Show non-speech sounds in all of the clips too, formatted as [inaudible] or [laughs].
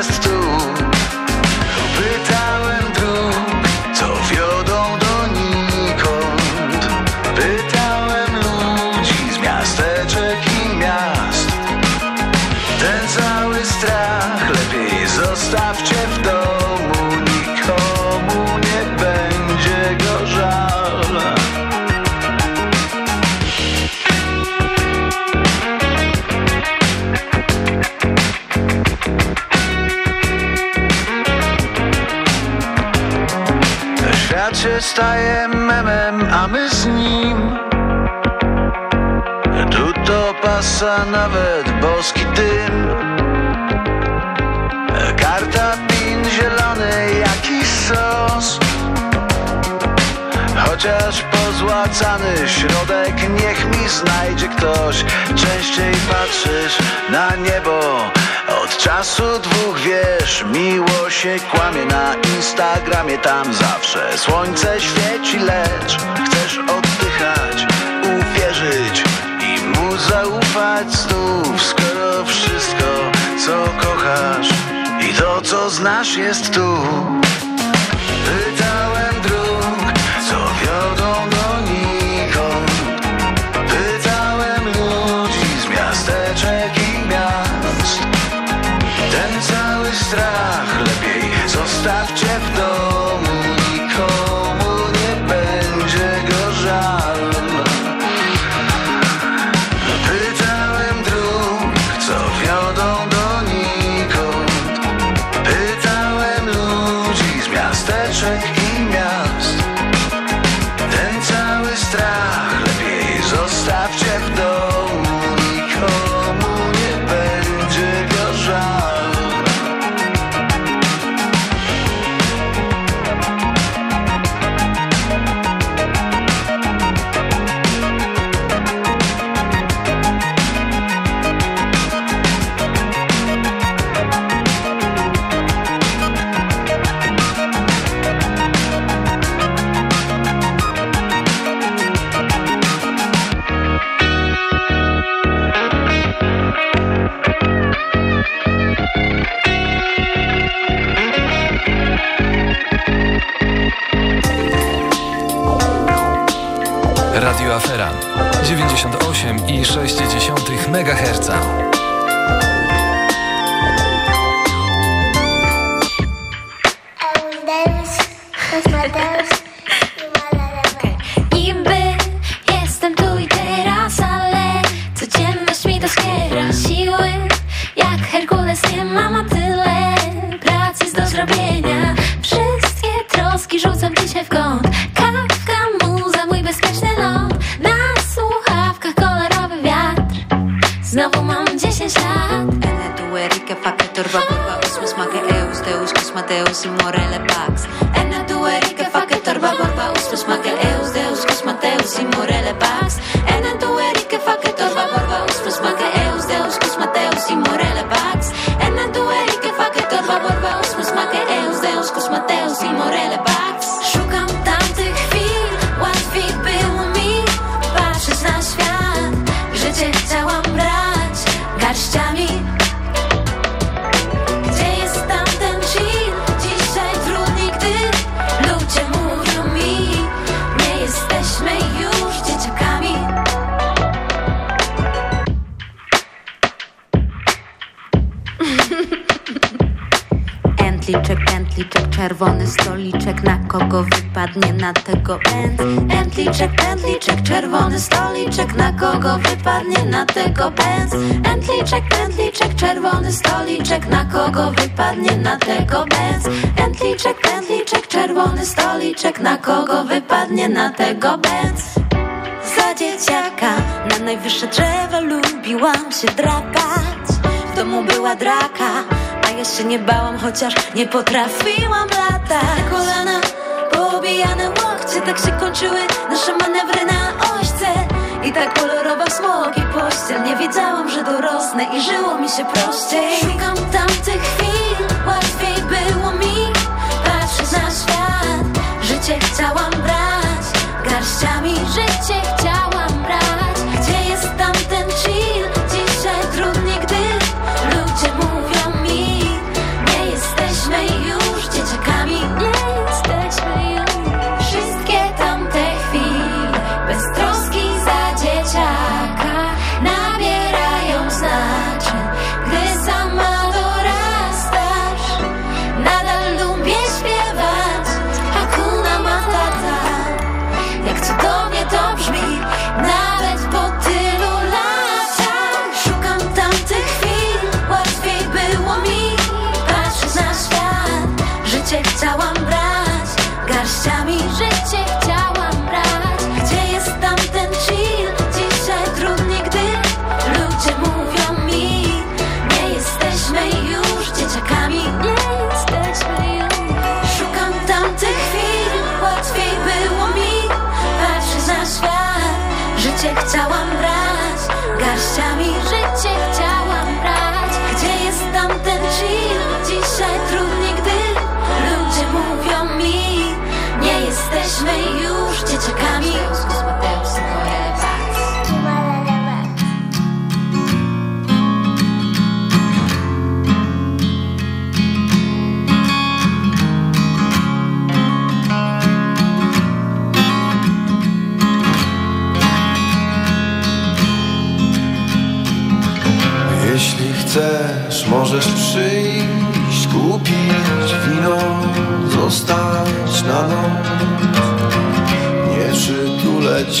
jest staje memem, a my z nim. Tu to pasa nawet boski dym. Karta pin zielony, jaki sos. Chociaż pozłacany środek Niech mi znajdzie ktoś. Częściej patrzysz na niebo Od czasu dwóch wiesz Miło się kłamie na Instagramie Tam zawsze słońce świeci Lecz chcesz oddychać Uwierzyć i mu zaufać znów Skoro wszystko co kochasz I to co znasz jest tu. Pytałem czerwony stoliczek Na kogo wypadnie na tego pęd? Entliczek, pętliczek, czerwony stoliczek Na kogo wypadnie na tego pęd? Entliczek, pętliczek, czerwony stoliczek Na kogo wypadnie na tego pęd? Entliczek, pętliczek, czerwony stoliczek Na kogo wypadnie na tego pęd? Za dzieciaka na najwyższe drzewo lubiłam się drapać. W domu była draka ja się nie bałam, chociaż nie potrafiłam latać. Kolana, poobijane łokcie Tak się kończyły nasze manewry na ośce. I tak kolorowa smok i pościel. Nie wiedziałam, że dorosnę i żyło mi się prościej. Szukam tamtych chwil, łatwiej było mi patrzeć na świat. Życie chciałam brać garściami, życie chciałam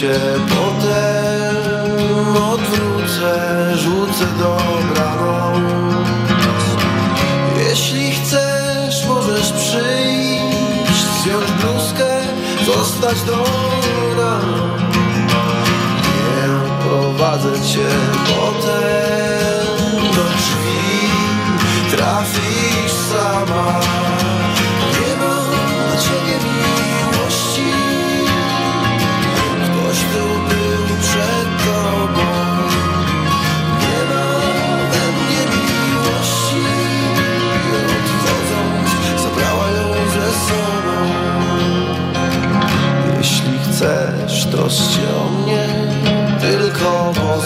cię potem Odwrócę, rzucę dobranoc Jeśli chcesz, możesz przyjść Zjąć bluzkę, zostać do rana. Nie prowadzę cię potem do drzwi. Trafisz sama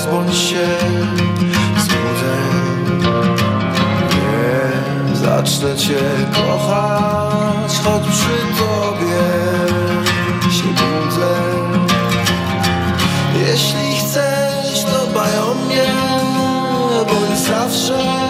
pozbądź się złudzeń Nie zacznę cię kochać Choć przy tobie się budzę. Jeśli chcesz, to dbaj o mnie Bądź zawsze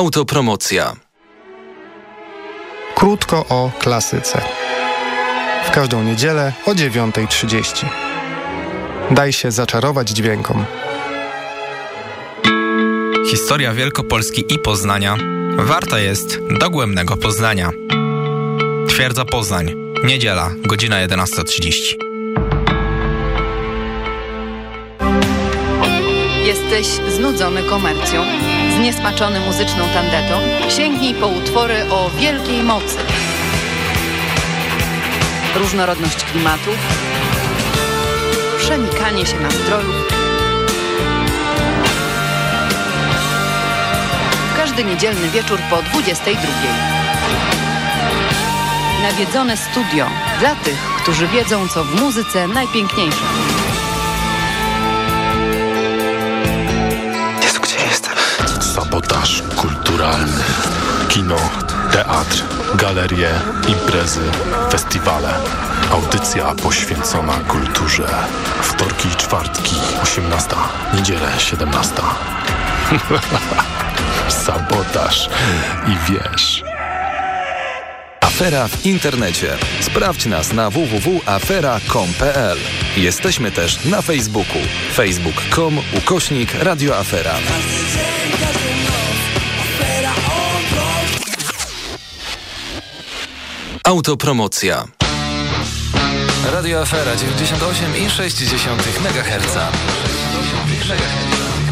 Autopromocja. Krótko o klasyce. W każdą niedzielę o 9.30. Daj się zaczarować dźwiękom. Historia Wielkopolski i Poznania warta jest dogłębnego poznania. Twierdza Poznań, niedziela, godzina 11.30. Jesteś znudzony komercją? Zniesmaczony muzyczną tandetą? Sięgnij po utwory o wielkiej mocy. Różnorodność klimatów, przenikanie się nastrojów. Każdy niedzielny wieczór po 22. Nawiedzone studio dla tych, którzy wiedzą, co w muzyce najpiękniejsze. Kulturalny. Kino, teatr, galerie, imprezy, festiwale. Audycja poświęcona kulturze. Wtorki i czwartki, 18. Niedzielę, 17. [laughs] Sabotaż i wiesz. Afera w internecie. Sprawdź nas na www.afera.com.pl. Jesteśmy też na Facebooku. facebook.com ukośnik radioafera. Autopromocja. Radio Afera 98,6 MHz. 98,6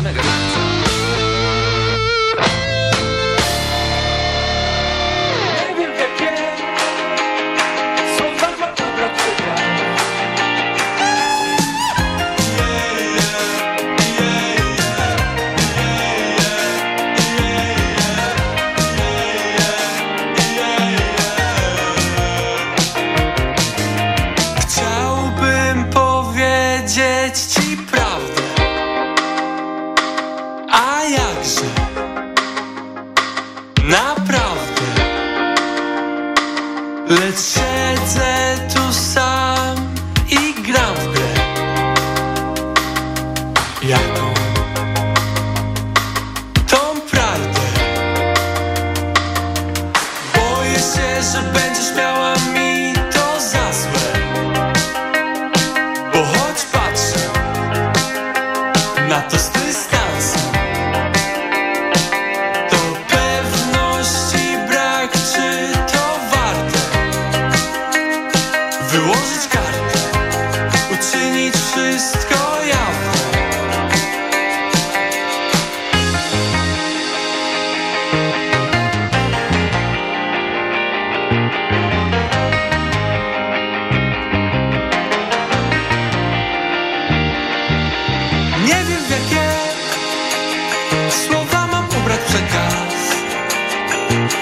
MHz.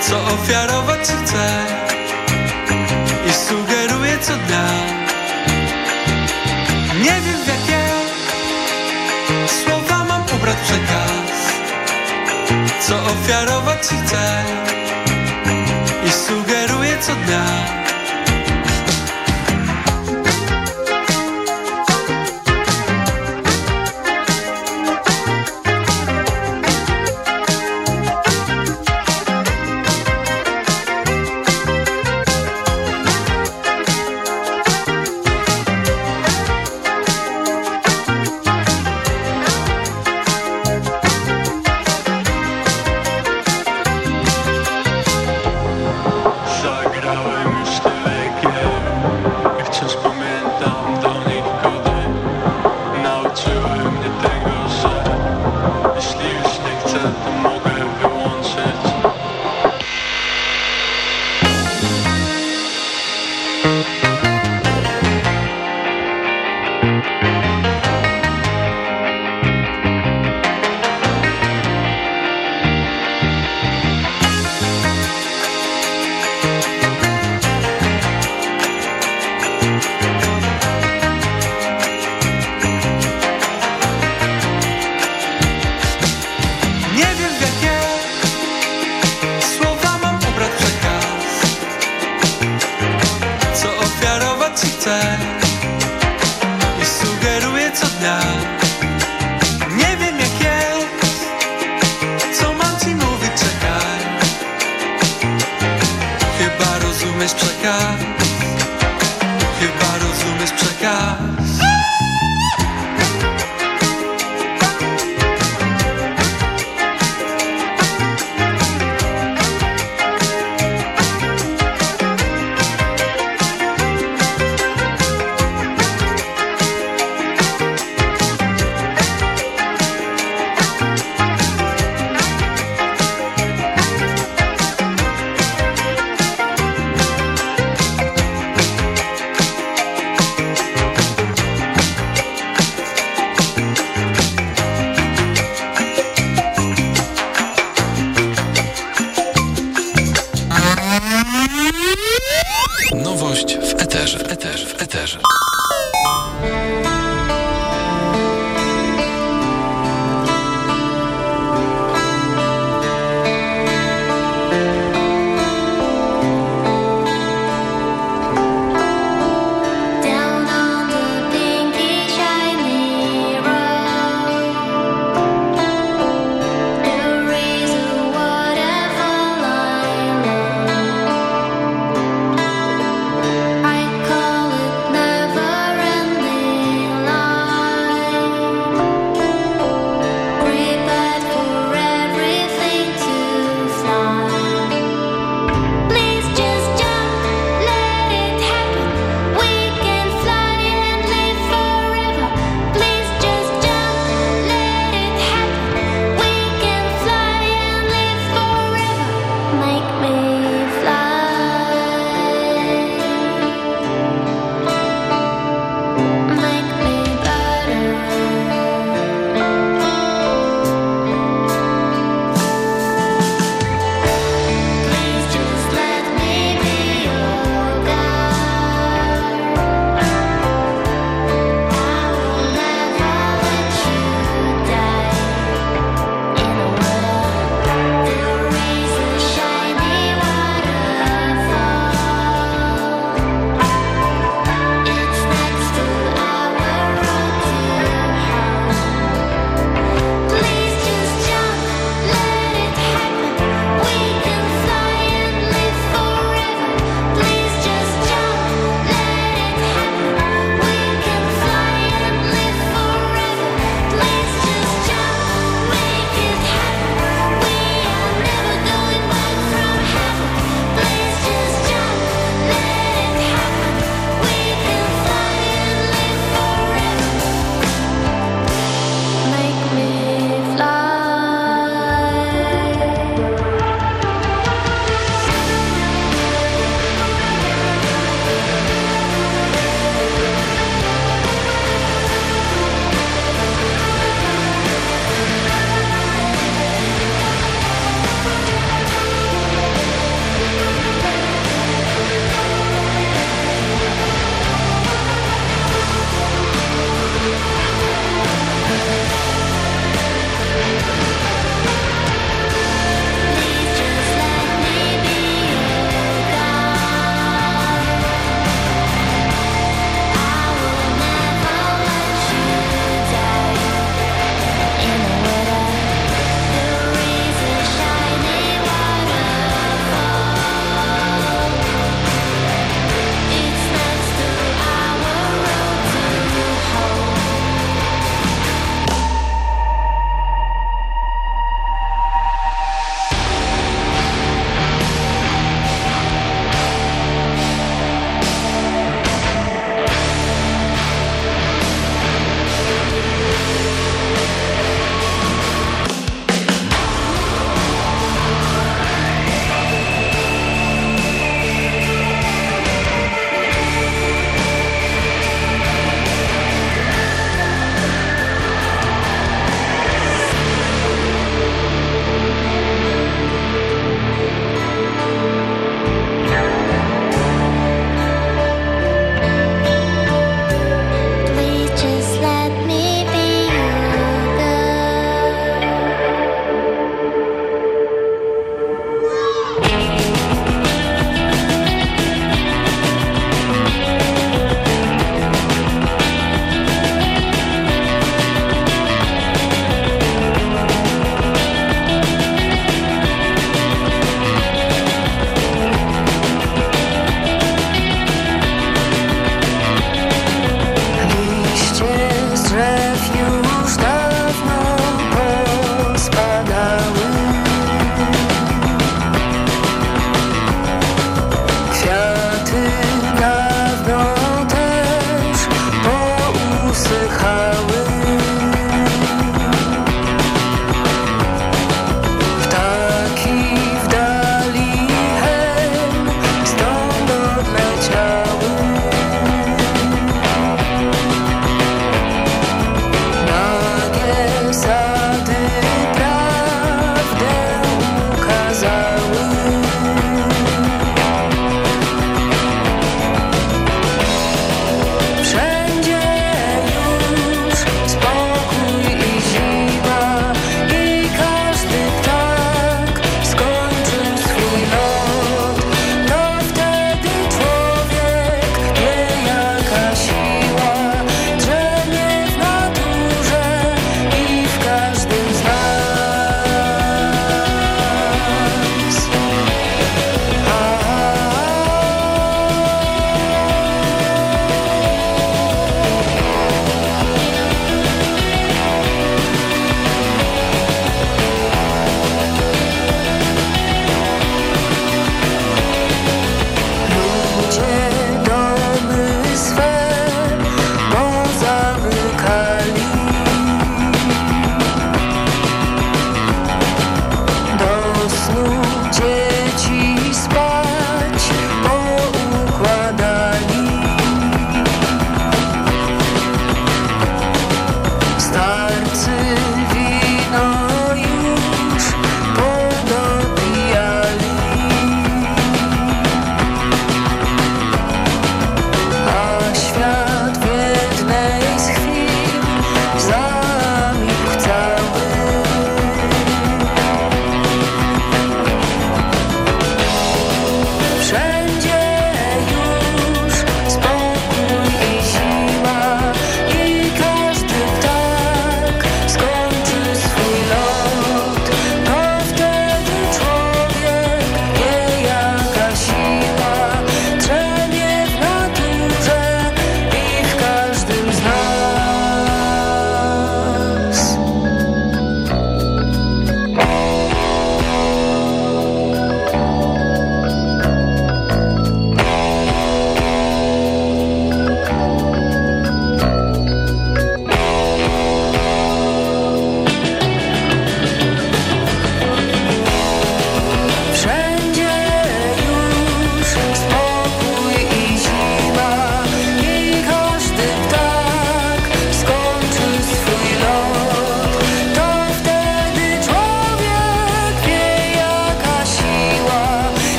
co ofiarować chcę i sugeruję, co da. Nie wiem, w jakie słowa mam ubrać przekaz, co ofiarować chcę i sugeruję, co da.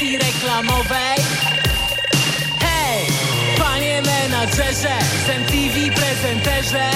agencji reklamowej. Hej, panie menadżerze, z MTV prezenterze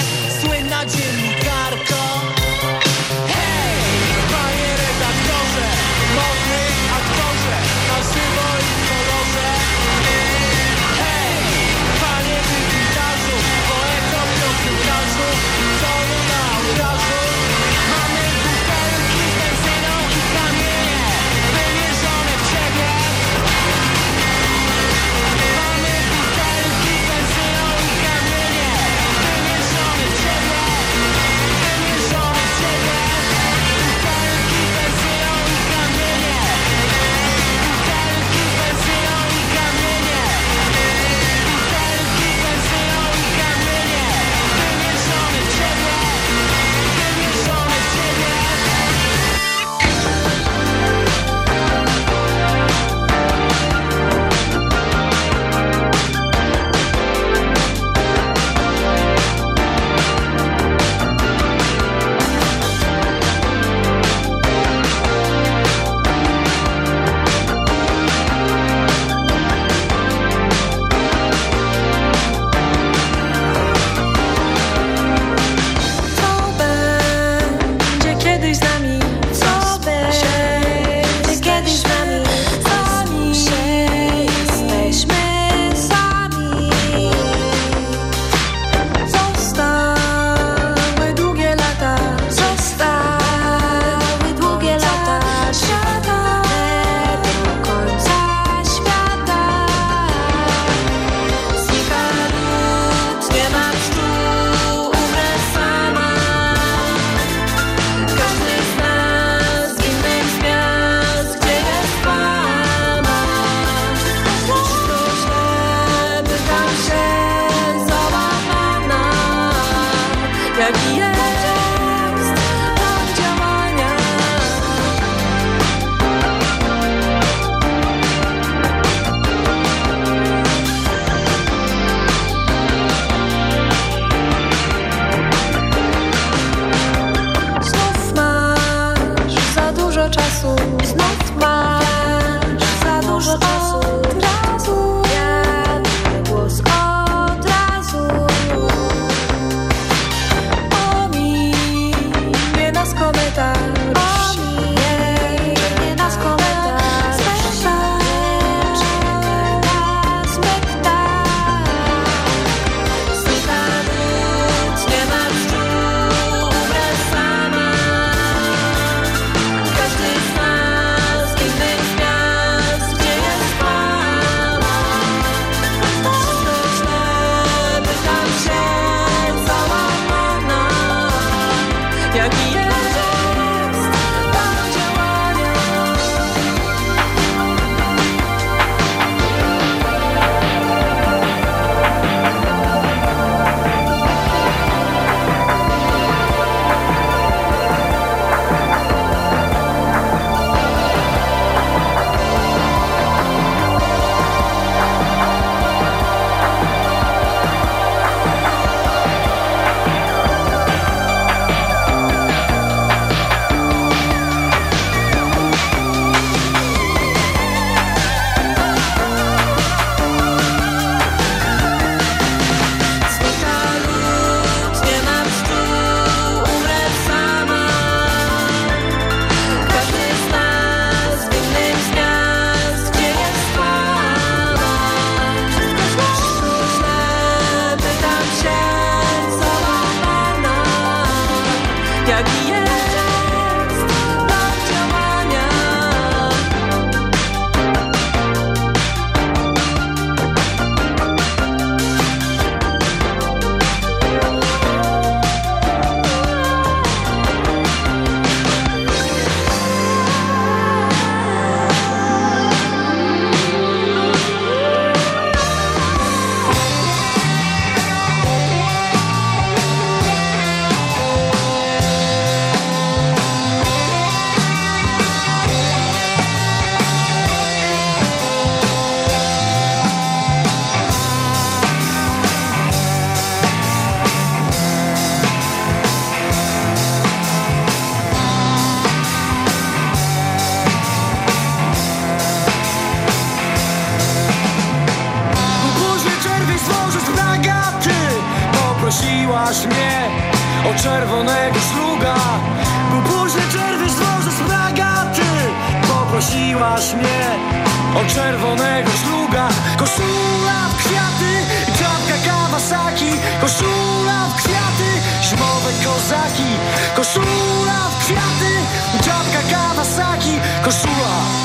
Kawasaki. Koszula w kwiaty, dziadka Kawasaki. Koszula.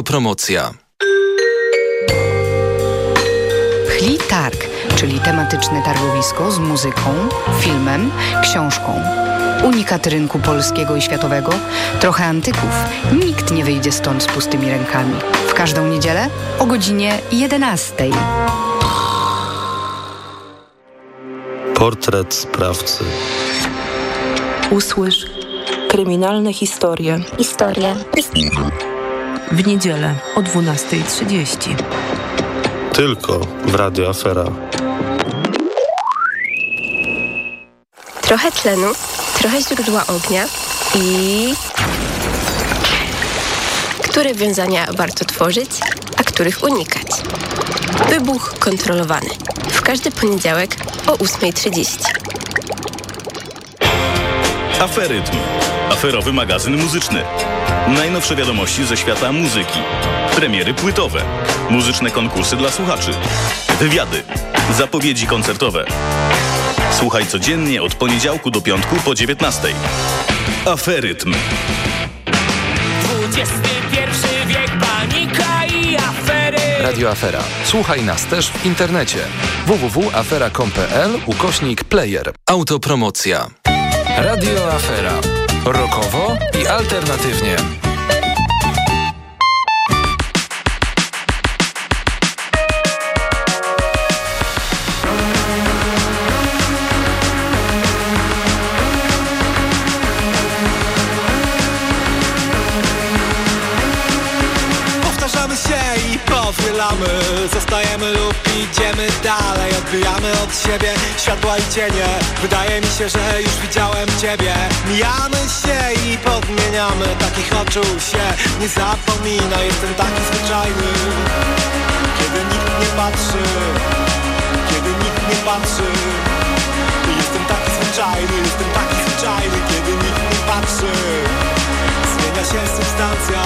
Autopromocja. Chli Targ, czyli tematyczne targowisko z muzyką, filmem, książką. Unikat rynku polskiego i światowego, trochę antyków. Nikt nie wyjdzie stąd z pustymi rękami. W każdą niedzielę o godzinie 11. Portret sprawcy. Usłysz kryminalne historie. Historia. W niedzielę o 12.30. Tylko w Radio Afera. Trochę tlenu, trochę źródła ognia i... Które wiązania warto tworzyć, a których unikać? Wybuch kontrolowany. W każdy poniedziałek o 8.30. Aferytm. Aferowy magazyn muzyczny. Najnowsze wiadomości ze świata muzyki. Premiery płytowe. Muzyczne konkursy dla słuchaczy. Wywiady. Zapowiedzi koncertowe. Słuchaj codziennie od poniedziałku do piątku po 19. Aferytm. XXI wiek panika i afery. Radio Afera. Słuchaj nas też w internecie. www.afera.com.pl ukośnik player. Autopromocja. Radio Afera. Rokowo i alternatywnie. Powtarzamy się i powielamy Zostajemy lub idziemy dalej Odbijamy od siebie światła i cienie. Wydaje mi się, że już widziałem Ciebie. Mijamy się i podmieniamy Takich oczu się. Nie zapomina Jestem taki zwyczajny. Kiedy nikt nie patrzy Kiedy nikt nie patrzy Jestem taki zwyczajny Jestem taki zwyczajny. Kiedy nikt nie patrzy Zmienia się substancja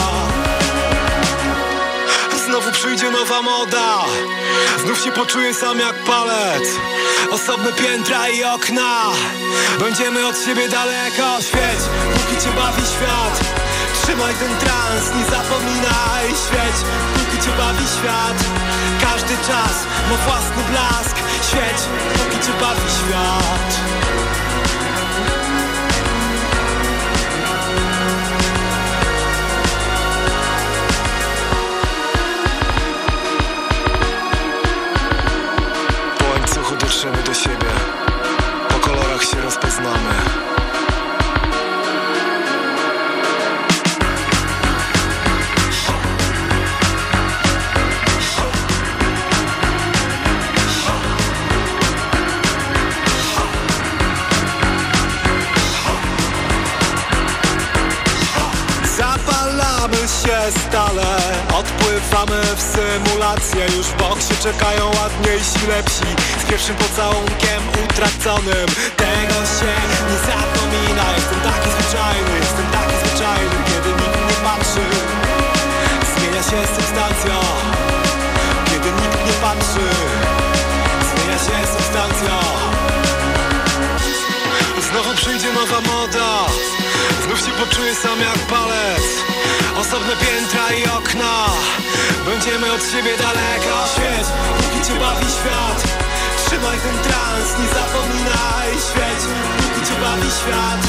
Znowu przyjdzie nowa moda. Znów się poczuję sam jak palec. Osobne piętra i okna. Będziemy od siebie daleko Świeć, póki cię bawi świat Trzymaj ten trans, nie zapominaj Świeć, póki cię bawi świat Każdy czas ma własny blask. Świeć, póki cię bawi świat машины до себя Odpływamy w symulację Już boksie czekają ładniejsi, lepsi Z pierwszym pocałunkiem utraconym. Tego się nie zapomina. Jestem taki zwyczajny, jestem taki zwyczajny Kiedy nikt nie patrzy. Zmienia się substancja Kiedy nikt nie patrzy. Zmienia się substancja. Znowu przyjdzie nowa moda. Znów się poczuję sam jak palec Osobne piętra i okna. Będziemy od siebie daleko Świeć, póki cię bawi świat. Trzymaj ten trans, nie zapominaj. Świeć, póki cię bawi świat.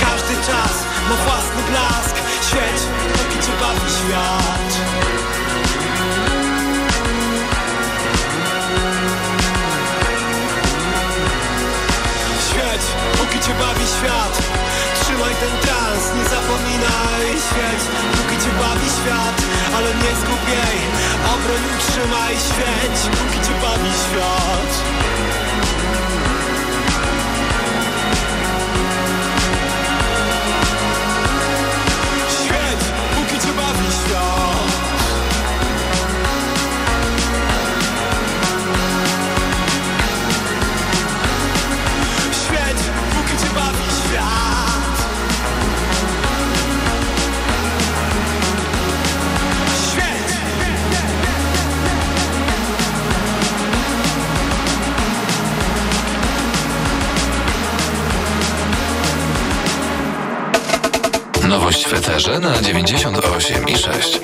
Każdy czas ma własny blask. Świeć, póki cię bawi świat. Świeć, póki cię bawi świat Trzymaj ten trans, nie zapominaj Świeć, póki cię bawi świat Ale nie zgub jej Obroń, utrzymaj Świeć, póki cię bawi świat Nowość w eterze na 98 i 6.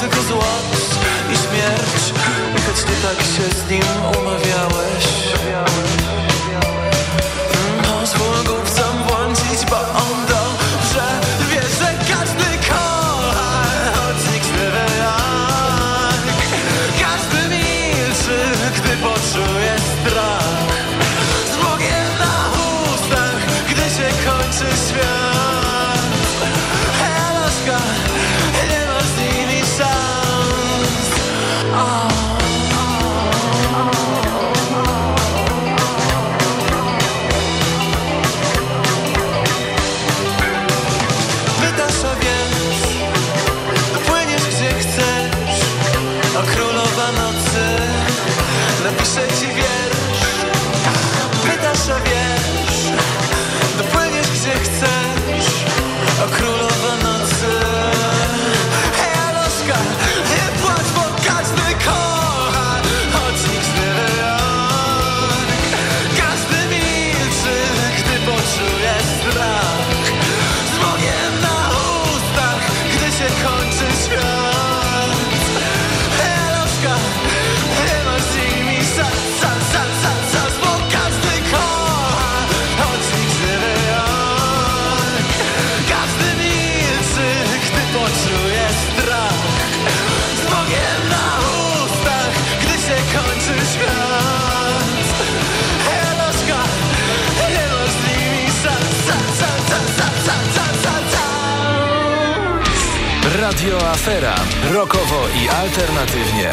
tylko złość i śmierć. I choć nie tak się z nim Radio Afera. Rokowo i alternatywnie.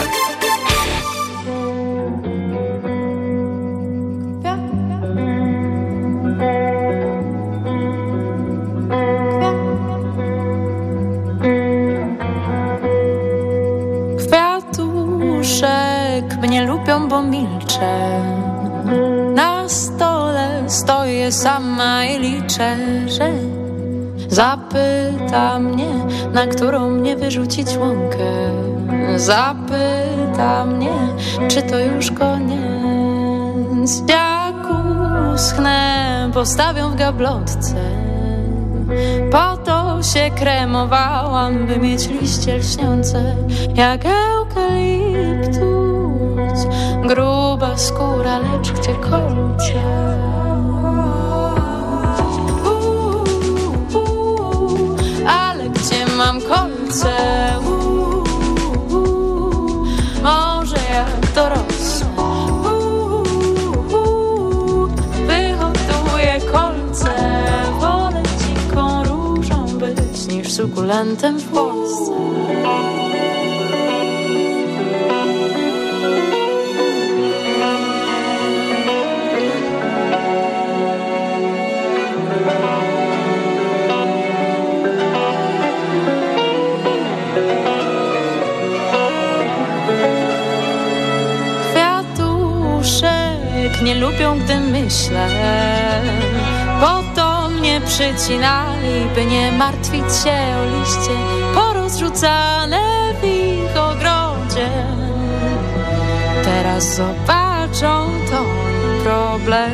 Kwiatuszek mnie lubią, bo milczę. Na stole stoję sama i liczę, że zapyta mnie, na którą mnie wyrzucić łąkę. Zapyta mnie, czy to już koniec. Jak uschnę, postawią w gablotce. Po to się kremowałam, by mieć liście lśniące jak eukaliptus. Gruba skóra, lecz gdzie kolce. Kolce? Uuu, może jak dorosłe. Uuu, Wyhoduję kolce, wolę dziką różą być niż sukulentem w Polsce. Nie lubią, gdy myślę. Po to mnie przycinali, by nie martwić się o liście Porozrzucane w ich ogrodzie. Teraz zobaczą to problem.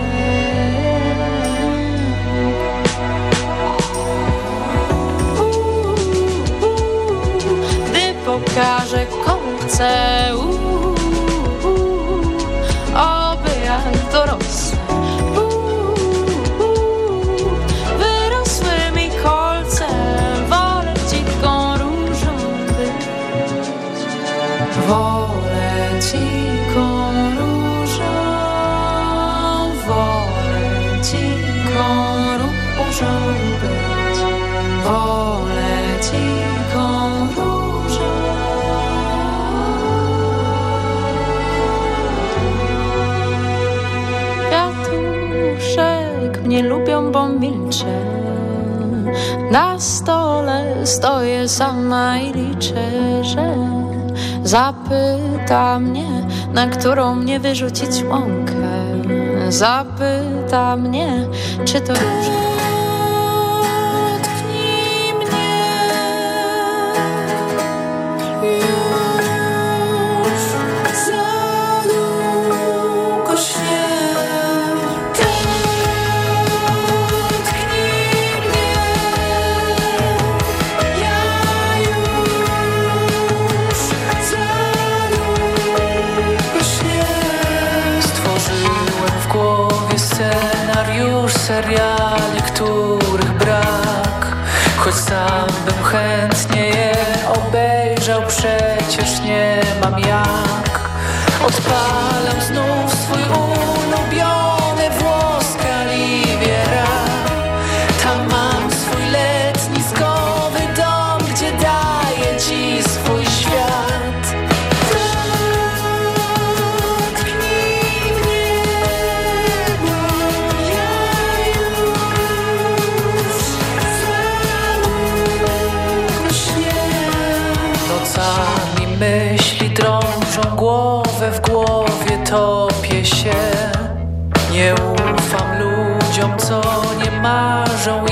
Gdy pokażę kolce uuu, toros. Na stole stoję sama i liczę, że Zapyta mnie, na którą mnie wyrzucić łąkę. Zapyta mnie, czy to już Odpalam znów swój ulubiony włos Kaliwiera Tam mam swój letniskowy dom, gdzie daję ci swój świat. Dotknij mnie, bo ja już śnię. Nocami myśli drążą głowę, topię się. Nie ufam ludziom, co nie marzą